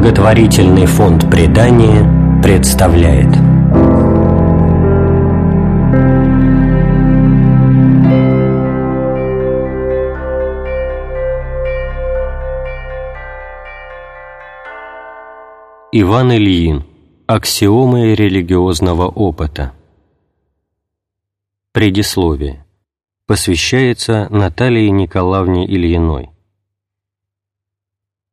Благотворительный фонд предания представляет. Иван Ильин. Аксиомы религиозного опыта. Предисловие. Посвящается Наталье Николаевне Ильиной.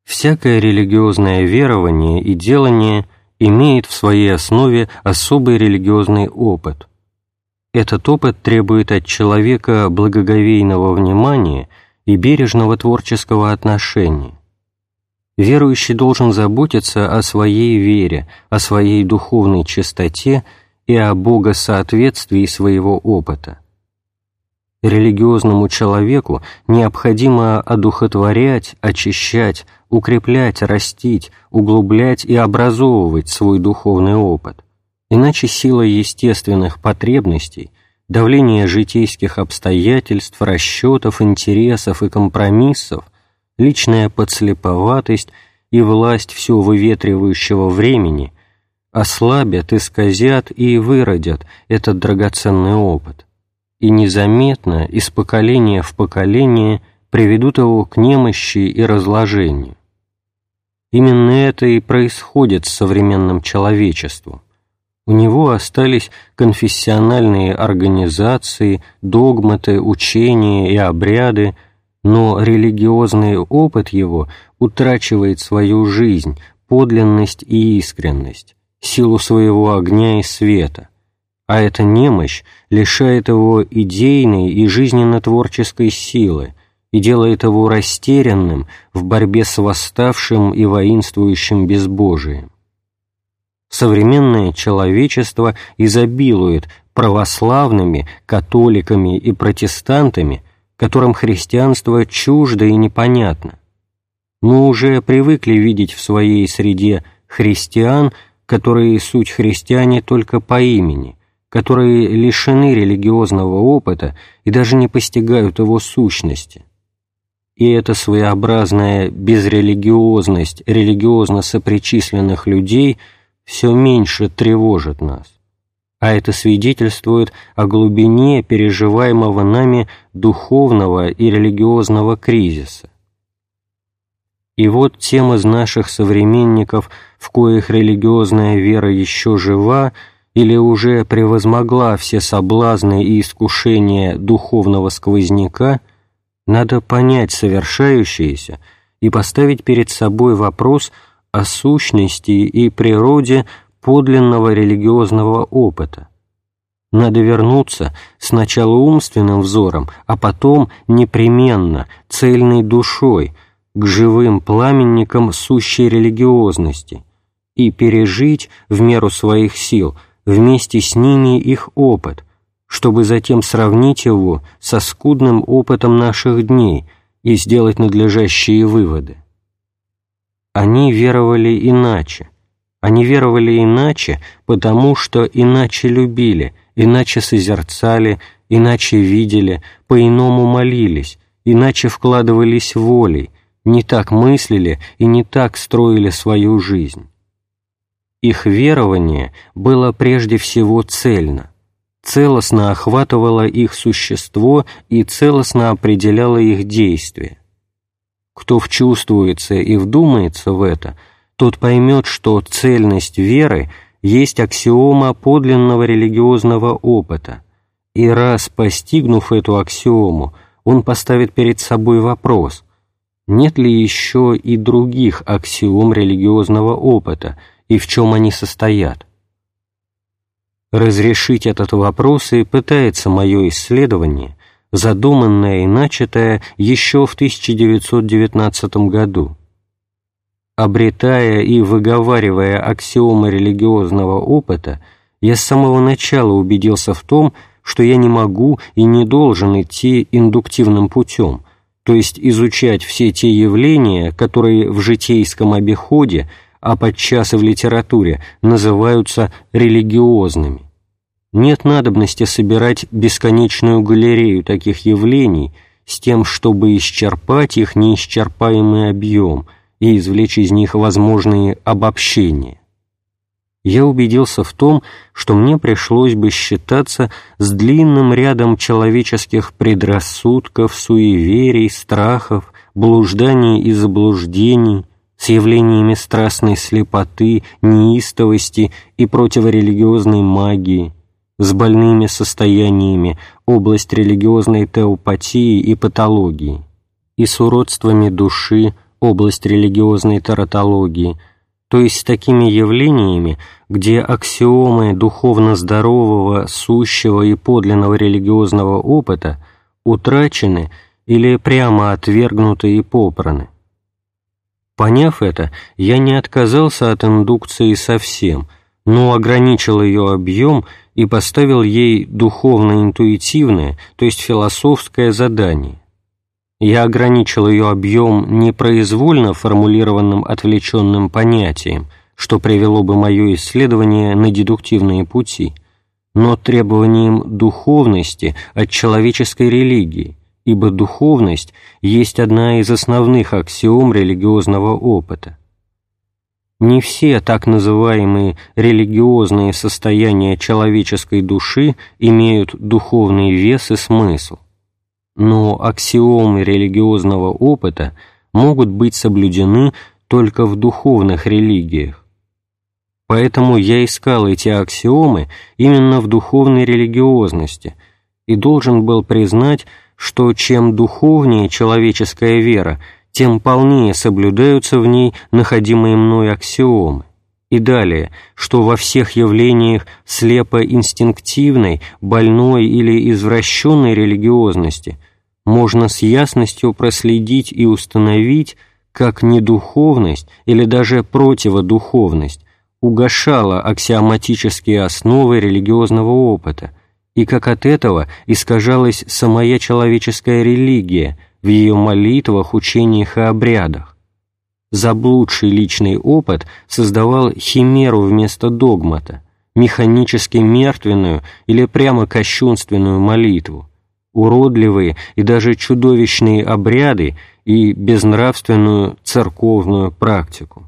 Всякое религиозное верование и делание имеет в своей основе особый религиозный опыт. Этот опыт требует от человека благоговейного внимания и бережного творческого отношения. Верующий должен заботиться о своей вере, о своей духовной чистоте и о богосоответствии своего опыта. Религиозному человеку необходимо одухотворять, очищать, укреплять, растить, углублять и образовывать свой духовный опыт, иначе сила естественных потребностей, давление житейских обстоятельств, расчетов, интересов и компромиссов, личная подслеповатость и власть все выветривающего времени ослабят, исказят и выродят этот драгоценный опыт и незаметно из поколения в поколение приведут его к немощи и разложению. Именно это и происходит с современным человечеством. У него остались конфессиональные организации, догматы, учения и обряды, но религиозный опыт его утрачивает свою жизнь, подлинность и искренность, силу своего огня и света – а эта немощь лишает его идейной и жизненно-творческой силы и делает его растерянным в борьбе с восставшим и воинствующим безбожием. Современное человечество изобилует православными, католиками и протестантами, которым христианство чуждо и непонятно. Мы уже привыкли видеть в своей среде христиан, которые суть христиане только по имени, которые лишены религиозного опыта и даже не постигают его сущности. И эта своеобразная безрелигиозность религиозно сопричисленных людей все меньше тревожит нас. А это свидетельствует о глубине переживаемого нами духовного и религиозного кризиса. И вот тем из наших современников, в коих религиозная вера еще жива, или уже превозмогла все соблазны и искушения духовного сквозняка, надо понять совершающееся и поставить перед собой вопрос о сущности и природе подлинного религиозного опыта. Надо вернуться сначала умственным взором, а потом непременно, цельной душой, к живым пламенникам сущей религиозности и пережить в меру своих сил – вместе с ними их опыт, чтобы затем сравнить его со скудным опытом наших дней и сделать надлежащие выводы. Они веровали иначе. Они веровали иначе, потому что иначе любили, иначе созерцали, иначе видели, по-иному молились, иначе вкладывались волей, не так мыслили и не так строили свою жизнь. Их верование было прежде всего цельно, целостно охватывало их существо и целостно определяло их действия. Кто вчувствуется и вдумается в это, тот поймет, что цельность веры есть аксиома подлинного религиозного опыта, и раз постигнув эту аксиому, он поставит перед собой вопрос, нет ли еще и других аксиом религиозного опыта – и в чем они состоят. Разрешить этот вопрос и пытается мое исследование, задуманное и начатое еще в 1919 году. Обретая и выговаривая аксиомы религиозного опыта, я с самого начала убедился в том, что я не могу и не должен идти индуктивным путем, то есть изучать все те явления, которые в житейском обиходе – а подчас и в литературе, называются религиозными. Нет надобности собирать бесконечную галерею таких явлений с тем, чтобы исчерпать их неисчерпаемый объем и извлечь из них возможные обобщения. Я убедился в том, что мне пришлось бы считаться с длинным рядом человеческих предрассудков, суеверий, страхов, блужданий и заблуждений, с явлениями страстной слепоты, неистовости и противорелигиозной магии, с больными состояниями, область религиозной теопатии и патологии, и с уродствами души, область религиозной таратологии, то есть с такими явлениями, где аксиомы духовно здорового, сущего и подлинного религиозного опыта утрачены или прямо отвергнуты и попраны. Поняв это, я не отказался от индукции совсем, но ограничил ее объем и поставил ей духовно-интуитивное, то есть философское задание. Я ограничил ее объем непроизвольно формулированным отвлеченным понятием, что привело бы мое исследование на дедуктивные пути, но требованием духовности от человеческой религии, ибо духовность есть одна из основных аксиом религиозного опыта. Не все так называемые религиозные состояния человеческой души имеют духовный вес и смысл, но аксиомы религиозного опыта могут быть соблюдены только в духовных религиях. Поэтому я искал эти аксиомы именно в духовной религиозности и должен был признать, что чем духовнее человеческая вера, тем полнее соблюдаются в ней находимые мной аксиомы. И далее, что во всех явлениях слепо-инстинктивной, больной или извращенной религиозности можно с ясностью проследить и установить, как недуховность или даже противодуховность угошала аксиоматические основы религиозного опыта, и как от этого искажалась самая человеческая религия в ее молитвах, учениях и обрядах. Заблудший личный опыт создавал химеру вместо догмата, механически мертвенную или прямо кощунственную молитву, уродливые и даже чудовищные обряды и безнравственную церковную практику.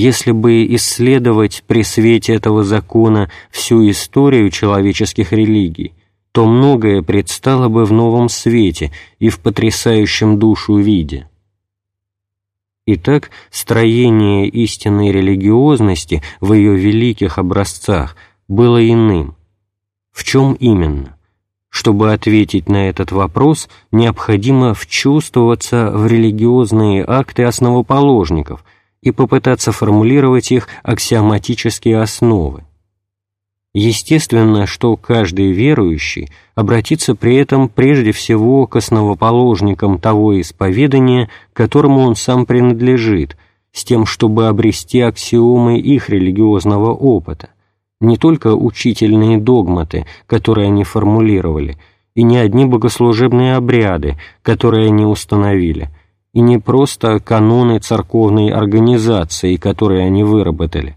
Если бы исследовать при свете этого закона всю историю человеческих религий, то многое предстало бы в новом свете и в потрясающем душу виде. Итак, строение истинной религиозности в ее великих образцах было иным. В чем именно? Чтобы ответить на этот вопрос, необходимо вчувствоваться в религиозные акты основоположников – и попытаться формулировать их аксиоматические основы. Естественно, что каждый верующий обратится при этом прежде всего к основоположникам того исповедания, которому он сам принадлежит, с тем, чтобы обрести аксиомы их религиозного опыта, не только учительные догматы, которые они формулировали, и не одни богослужебные обряды, которые они установили – и не просто каноны церковной организации, которые они выработали,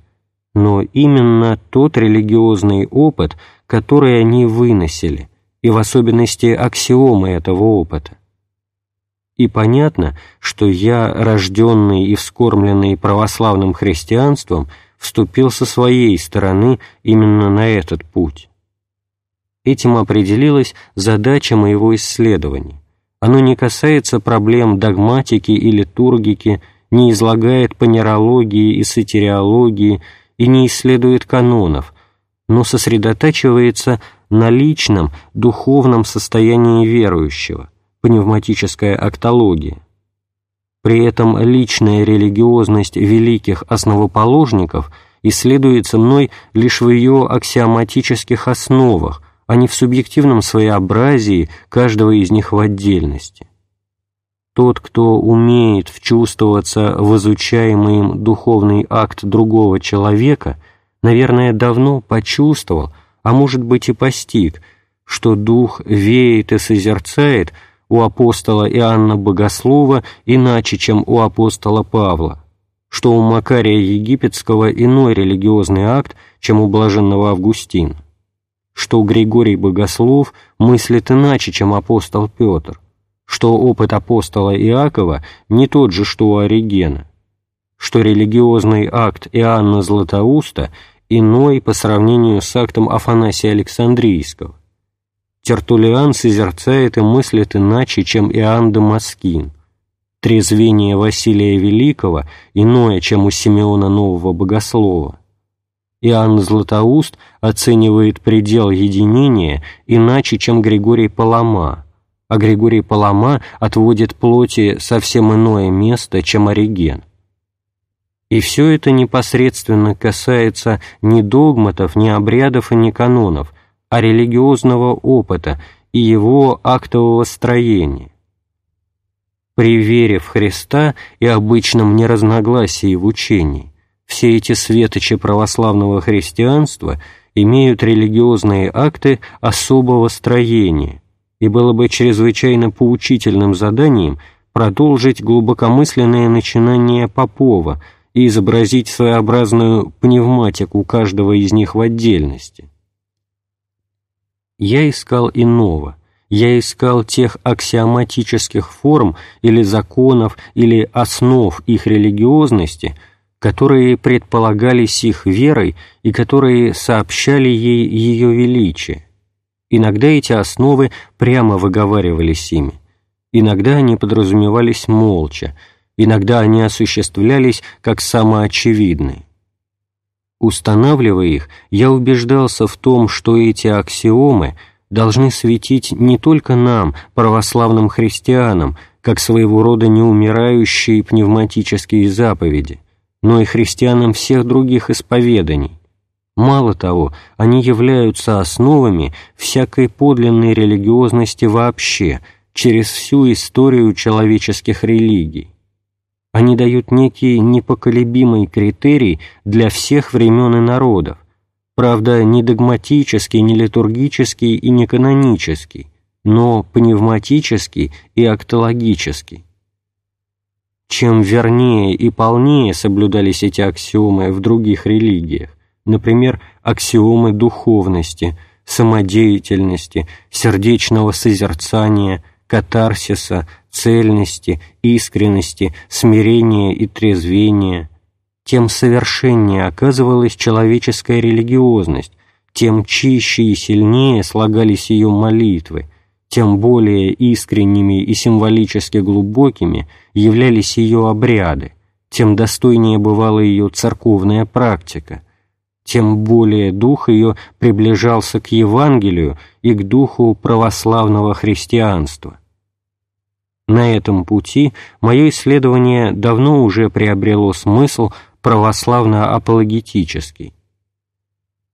но именно тот религиозный опыт, который они выносили, и в особенности аксиомы этого опыта. И понятно, что я, рожденный и вскормленный православным христианством, вступил со своей стороны именно на этот путь. Этим определилась задача моего исследования оно не касается проблем догматики и литургики, не излагает панерологии и сатириологии и не исследует канонов, но сосредотачивается на личном, духовном состоянии верующего, пневматическая актология. При этом личная религиозность великих основоположников исследуется мной лишь в ее аксиоматических основах, а не в субъективном своеобразии каждого из них в отдельности. Тот, кто умеет вчувствоваться в изучаемый им духовный акт другого человека, наверное, давно почувствовал, а может быть и постиг, что дух веет и созерцает у апостола Иоанна Богослова иначе, чем у апостола Павла, что у Макария Египетского иной религиозный акт, чем у блаженного Августина что Григорий Богослов мыслит иначе, чем апостол Петр, что опыт апостола Иакова не тот же, что у Оригена, что религиозный акт Иоанна Златоуста иной по сравнению с актом Афанасия Александрийского. Тертулиан созерцает и мыслит иначе, чем Иоанн Дамаскин. Трезвение Василия Великого иное, чем у Симеона Нового Богослова. Иоанн Златоуст оценивает предел единения иначе, чем Григорий Палама, а Григорий Палама отводит плоти совсем иное место, чем Ориген. И все это непосредственно касается не догматов, не обрядов и не канонов, а религиозного опыта и его актового строения. При вере в Христа и обычном неразногласии в учении все эти светочи православного христианства имеют религиозные акты особого строения, и было бы чрезвычайно поучительным заданием продолжить глубокомысленное начинание Попова и изобразить своеобразную пневматику каждого из них в отдельности. Я искал иного, я искал тех аксиоматических форм или законов или основ их религиозности, которые предполагались их верой и которые сообщали ей ее величие. Иногда эти основы прямо выговаривались ими, иногда они подразумевались молча, иногда они осуществлялись как самоочевидные. Устанавливая их, я убеждался в том, что эти аксиомы должны светить не только нам, православным христианам, как своего рода неумирающие пневматические заповеди, но и христианам всех других исповеданий, Мало того, они являются основами всякой подлинной религиозности вообще, через всю историю человеческих религий. Они дают некий непоколебимый критерий для всех времен и народов, правда, не догматический, не литургический и не канонический, но пневматический и актологический. Чем вернее и полнее соблюдались эти аксиомы в других религиях, например, аксиомы духовности, самодеятельности, сердечного созерцания, катарсиса, цельности, искренности, смирения и трезвения, тем совершеннее оказывалась человеческая религиозность, тем чище и сильнее слагались ее молитвы, тем более искренними и символически глубокими являлись ее обряды, тем достойнее бывала ее церковная практика – тем более дух ее приближался к Евангелию и к духу православного христианства. На этом пути мое исследование давно уже приобрело смысл православно-апологетический.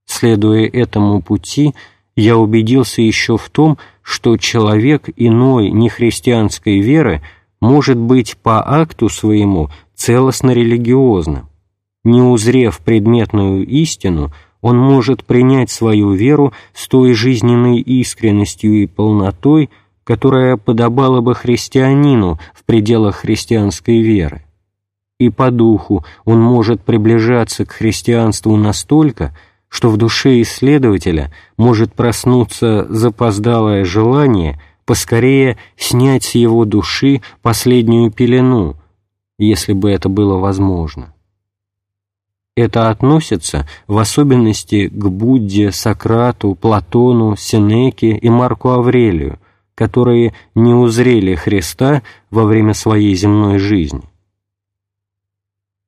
Следуя этому пути, я убедился еще в том, что человек иной нехристианской веры может быть по акту своему целостно религиозным, не узрев предметную истину, он может принять свою веру с той жизненной искренностью и полнотой, которая подобала бы христианину в пределах христианской веры. И по духу он может приближаться к христианству настолько, что в душе исследователя может проснуться запоздалое желание поскорее снять с его души последнюю пелену, если бы это было возможно. Это относится в особенности к Будде, Сократу, Платону, Сенеке и Марку Аврелию, которые не узрели Христа во время своей земной жизни.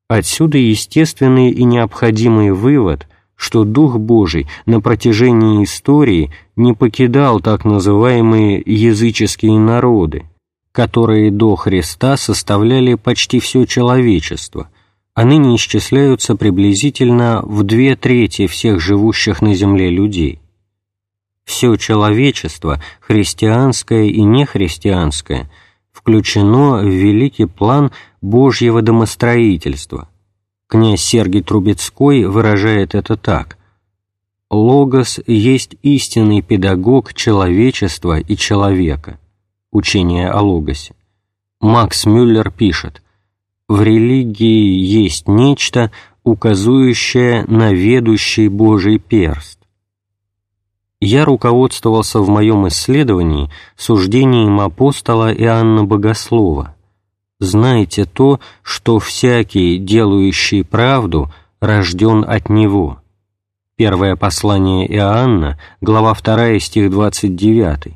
Отсюда естественный и необходимый вывод, что Дух Божий на протяжении истории не покидал так называемые языческие народы, которые до Христа составляли почти все человечество – а ныне исчисляются приблизительно в две трети всех живущих на земле людей. Все человечество, христианское и нехристианское, включено в великий план Божьего домостроительства. Князь Сергий Трубецкой выражает это так. «Логос есть истинный педагог человечества и человека». Учение о Логосе. Макс Мюллер пишет – в религии есть нечто, указующее на ведущий Божий перст. Я руководствовался в моем исследовании суждением апостола Иоанна Богослова. «Знайте то, что всякий, делающий правду, рожден от Него». Первое послание Иоанна, глава 2, стих 29.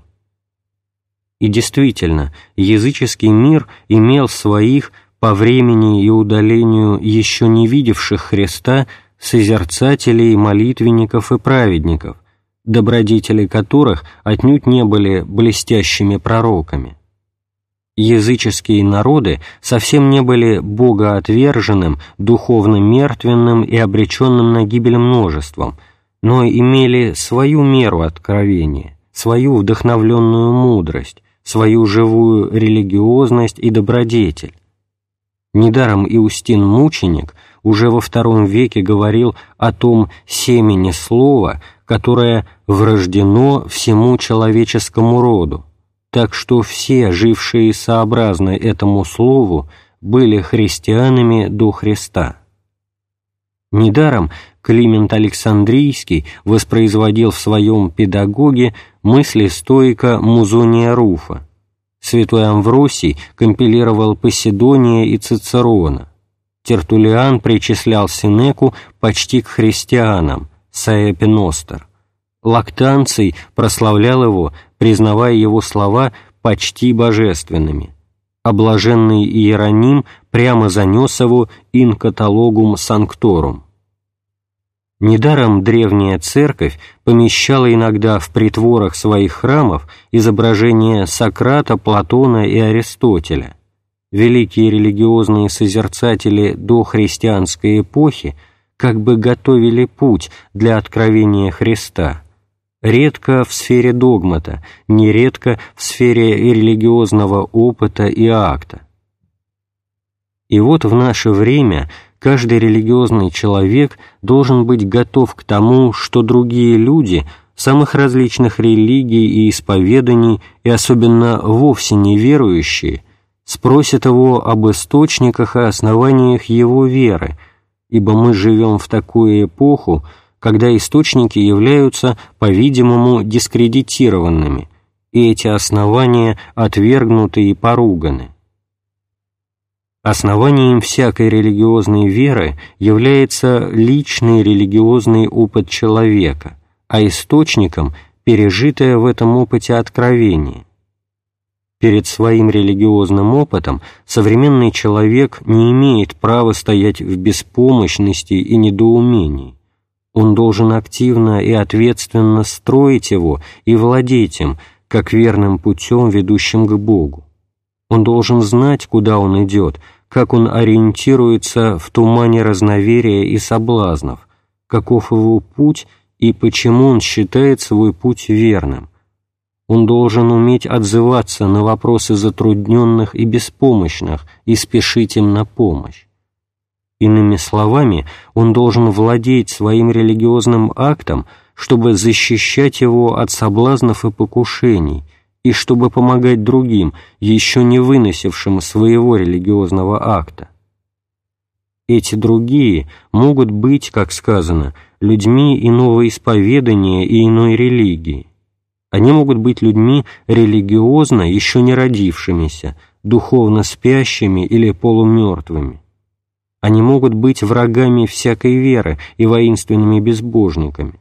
И действительно, языческий мир имел своих по времени и удалению еще не видевших Христа созерцателей, молитвенников и праведников, добродетели которых отнюдь не были блестящими пророками. Языческие народы совсем не были богоотверженным, духовно мертвенным и обреченным на гибель множеством, но имели свою меру откровения, свою вдохновленную мудрость, свою живую религиозность и добродетель. Недаром Иустин Мученик уже во втором веке говорил о том семени слова, которое врождено всему человеческому роду, так что все, жившие сообразно этому слову, были христианами до Христа. Недаром Климент Александрийский воспроизводил в своем «Педагоге» мысли стоика Музония Руфа. Святой Амвросий компилировал Поседония и Цицерона. Тертулиан причислял Синеку почти к христианам, Саэпиностер. Лактанций прославлял его, признавая его слова почти божественными. Облаженный Иероним прямо занес его «in каталогум санкторум». Недаром древняя церковь помещала иногда в притворах своих храмов изображения Сократа, Платона и Аристотеля. Великие религиозные созерцатели до христианской эпохи как бы готовили путь для откровения Христа, редко в сфере догмата, нередко в сфере религиозного опыта и акта. И вот в наше время – Каждый религиозный человек должен быть готов к тому, что другие люди самых различных религий и исповеданий, и особенно вовсе неверующие, спросят его об источниках и основаниях его веры, ибо мы живем в такую эпоху, когда источники являются, по-видимому, дискредитированными, и эти основания отвергнуты и поруганы. Основанием всякой религиозной веры является личный религиозный опыт человека, а источником – пережитое в этом опыте откровение. Перед своим религиозным опытом современный человек не имеет права стоять в беспомощности и недоумении. Он должен активно и ответственно строить его и владеть им, как верным путем, ведущим к Богу. Он должен знать, куда он идет, как он ориентируется в тумане разноверия и соблазнов, каков его путь и почему он считает свой путь верным. Он должен уметь отзываться на вопросы затрудненных и беспомощных и спешить им на помощь. Иными словами, он должен владеть своим религиозным актом, чтобы защищать его от соблазнов и покушений – и чтобы помогать другим, еще не выносившим своего религиозного акта. Эти другие могут быть, как сказано, людьми иного исповедания и иной религии. Они могут быть людьми религиозно еще не родившимися, духовно спящими или полумертвыми. Они могут быть врагами всякой веры и воинственными безбожниками.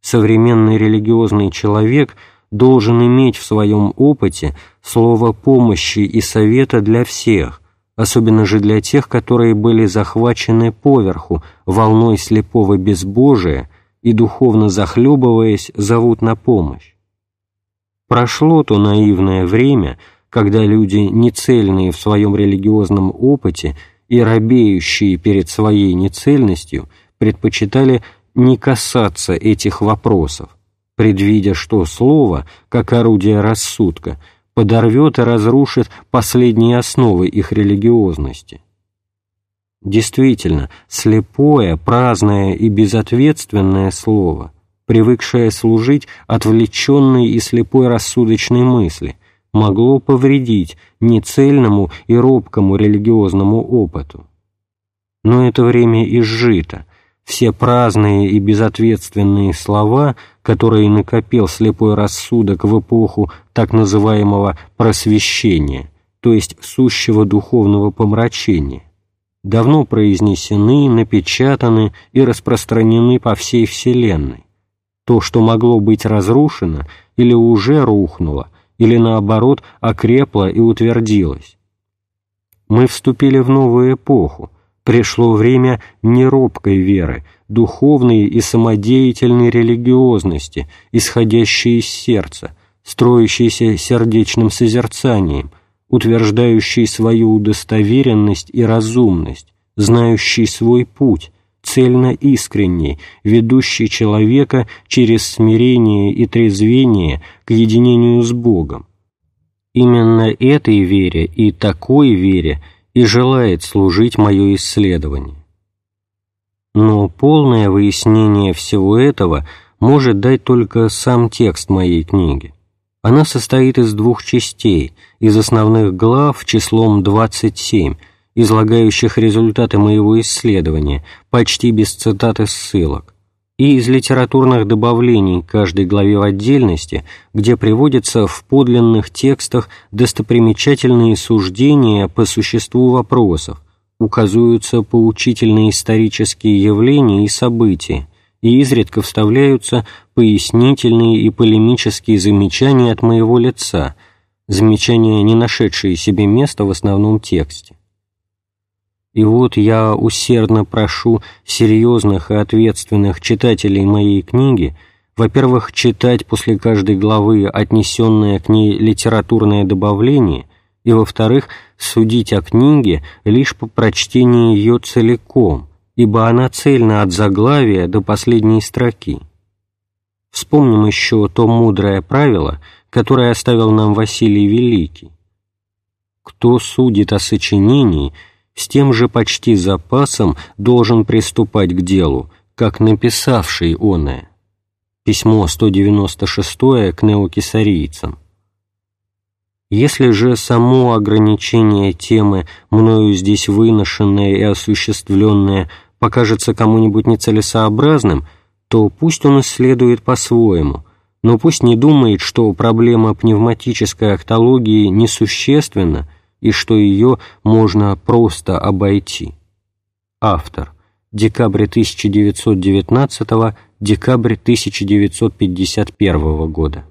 Современный религиозный человек – должен иметь в своем опыте слово помощи и совета для всех, особенно же для тех, которые были захвачены поверху волной слепого безбожия и, духовно захлебываясь, зовут на помощь. Прошло то наивное время, когда люди, нецельные в своем религиозном опыте и робеющие перед своей нецельностью, предпочитали не касаться этих вопросов, предвидя, что слово, как орудие рассудка, подорвет и разрушит последние основы их религиозности. Действительно, слепое, праздное и безответственное слово, привыкшее служить отвлеченной и слепой рассудочной мысли, могло повредить нецельному и робкому религиозному опыту. Но это время изжито, все праздные и безответственные слова, которые накопил слепой рассудок в эпоху так называемого «просвещения», то есть сущего духовного помрачения, давно произнесены, напечатаны и распространены по всей Вселенной. То, что могло быть разрушено или уже рухнуло, или наоборот окрепло и утвердилось. Мы вступили в новую эпоху, пришло время неробкой веры, духовной и самодеятельной религиозности, исходящей из сердца, строящейся сердечным созерцанием, утверждающей свою удостоверенность и разумность, знающей свой путь, цельно искренний, ведущий человека через смирение и трезвение к единению с Богом. Именно этой вере и такой вере и желает служить мое исследование. Но полное выяснение всего этого может дать только сам текст моей книги. Она состоит из двух частей, из основных глав числом 27, излагающих результаты моего исследования, почти без цитат и ссылок, и из литературных добавлений каждой главе в отдельности, где приводятся в подлинных текстах достопримечательные суждения по существу вопросов, указываются поучительные исторические явления и события, и изредка вставляются пояснительные и полемические замечания от моего лица, замечания, не нашедшие себе места в основном тексте. И вот я усердно прошу серьезных и ответственных читателей моей книги, во-первых, читать после каждой главы отнесенное к ней литературное добавление, и, во-вторых, судить о книге лишь по прочтении ее целиком, ибо она цельна от заглавия до последней строки. Вспомним еще то мудрое правило, которое оставил нам Василий Великий. Кто судит о сочинении – с тем же почти запасом должен приступать к делу, как написавший оное. Письмо 196 к неокесарийцам. Если же само ограничение темы, мною здесь выношенное и осуществленное, покажется кому-нибудь нецелесообразным, то пусть он исследует по-своему, но пусть не думает, что проблема пневматической актологии несущественна, и что ее можно просто обойти. Автор. Декабрь 1919 декабрь 1951 года.